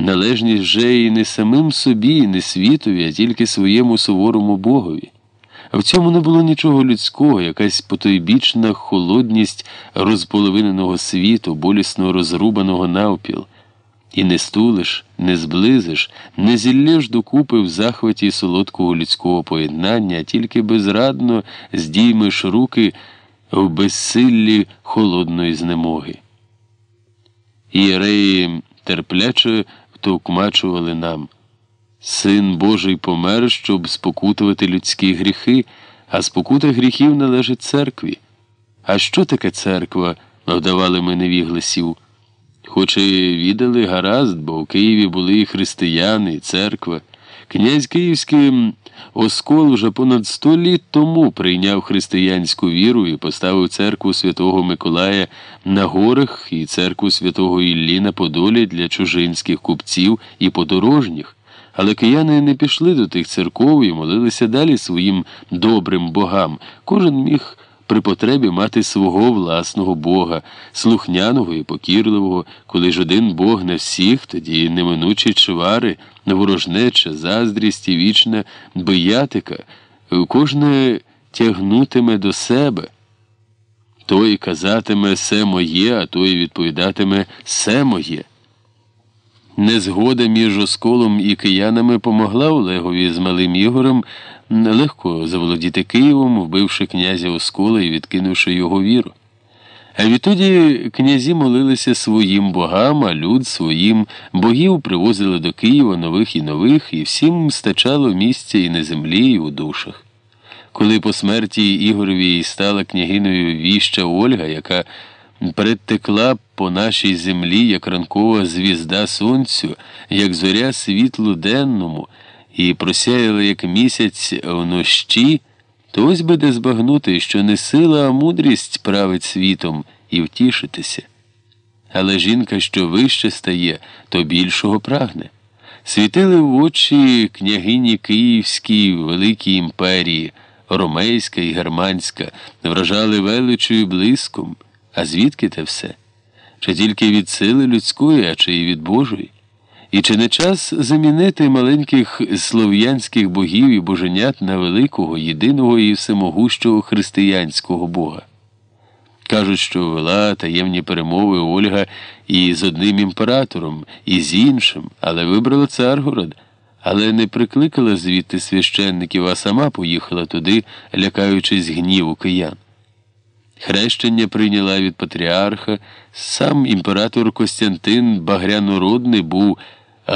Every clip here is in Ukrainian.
належність вже і не самим собі, і не світові, а тільки своєму суворому Богові. В цьому не було нічого людського, якась потойбічна холодність розполовиненого світу, болісно розрубаного навпіл. І не стулиш, не зблизиш, не зіллєш докупи в захваті солодкого людського поєднання, а тільки безрадно здіймеш руки в безсиллі холодної знемоги. Ієреї терпляче втовкмачували нам. Син Божий помер, щоб спокутувати людські гріхи, а спокута гріхів належить церкві. А що таке церква? вдавали ми невігласів. Хоч і віддали гаразд, бо в Києві були і християни, і церква. Князь Київський Оскол вже понад сто літ тому прийняв християнську віру і поставив церкву святого Миколая на горах і церкву святого Іллі на Подолі для чужинських купців і подорожніх. Але кияни не пішли до тих церков і молилися далі своїм добрим богам. Кожен міг при потребі мати свого власного Бога, слухняного і покірливого, коли ж один Бог на всіх, тоді неминучі чвари, ворожнеча, заздрість і вічна биятика, кожне тягнутиме до себе. Той казатиме все моє, а той відповідатиме все моє. Незгода між осколом і киянами помогла Олегові з малим Ігорем легко заволодіти Києвом, вбивши князя Оскола і відкинувши його віру. А відтоді князі молилися своїм богам, а люд своїм богів привозили до Києва нових і нових, і всім стачало місця і на землі, і у душах. Коли по смерті Ігорові стала княгиною віща Ольга, яка перетекла по нашій землі, як ранкова звізда сонцю, як зоря світлу денному, і просяяла, як місяць внощі, то ось би де збагнути, що не сила, а мудрість править світом і втішитися. Але жінка, що вище стає, то більшого прагне. Світили в очі княгині Київській Великій імперії, Ромейська і Германська, вражали величою блиском. А звідки те все? Чи тільки від сили людської, а чи і від Божої? І чи не час замінити маленьких слов'янських богів і боженят на великого, єдиного і всемогущого християнського Бога? Кажуть, що вела таємні перемови Ольга і з одним імператором, і з іншим, але вибрала Царгород, але не прикликала звідти священників, а сама поїхала туди, лякаючись гніву киян. Хрещення прийняла від патріарха, сам імператор Костянтин Багрянородний був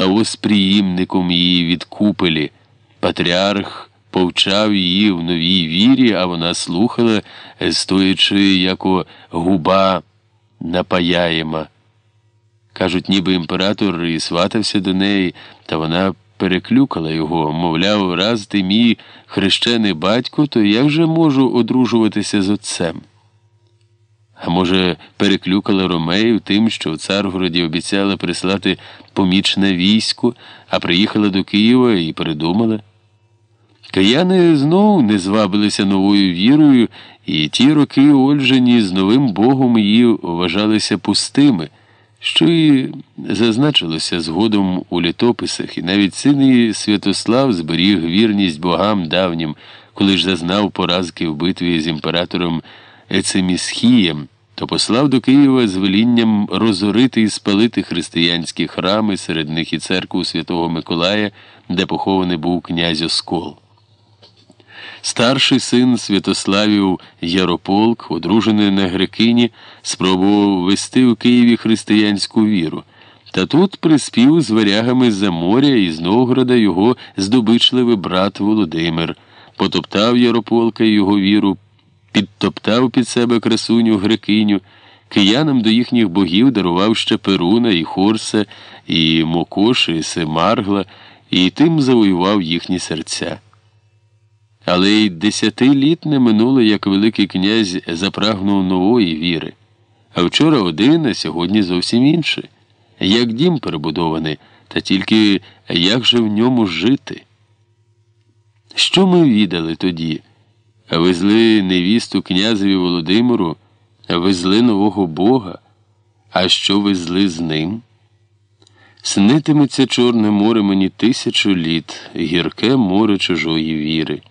восприємником її від купелі. Патріарх повчав її в новій вірі, а вона слухала, стоячи, як губа напаяєма. Кажуть, ніби імператор і сватався до неї, та вона переклюкала його, мовляв, раз ти мій хрещений батько, то як же можу одружуватися з отцем? А може, переклюкала Ромеїв тим, що в Царгороді обіцяла прислати помічне військо, а приїхала до Києва і передумала. Кияни знову не звабилися новою вірою, і ті роки Ольжені з новим Богом її вважалися пустими, що і зазначилося згодом у літописах, і навіть син Святослав зберіг вірність богам давнім, коли ж зазнав поразки в битві з імператором Ецемісхієм то послав до Києва з велінням розорити і спалити християнські храми, серед них і церкву Святого Миколая, де похований був князь Оскол. Старший син Святославів Ярополк, одружений на Грекині, спробував вести у Києві християнську віру. Та тут приспів з варягами за моря і з Новгорода його здобичливий брат Володимир, потоптав Ярополка його віру підтоптав під себе красуню грекиню, киянам до їхніх богів дарував ще Перуна, і Хорса, і Мокош, і Семаргла, і тим завоював їхні серця. Але й десяти літ не минуло, як Великий князь запрагнув нової віри. А вчора один, а сьогодні зовсім інший. Як дім перебудований, та тільки як же в ньому жити? Що ми віддали тоді? Везли невісту князеві Володимиру, везли нового Бога. А що везли з ним? Снитиметься Чорне море мені тисячу літ, гірке море чужої віри.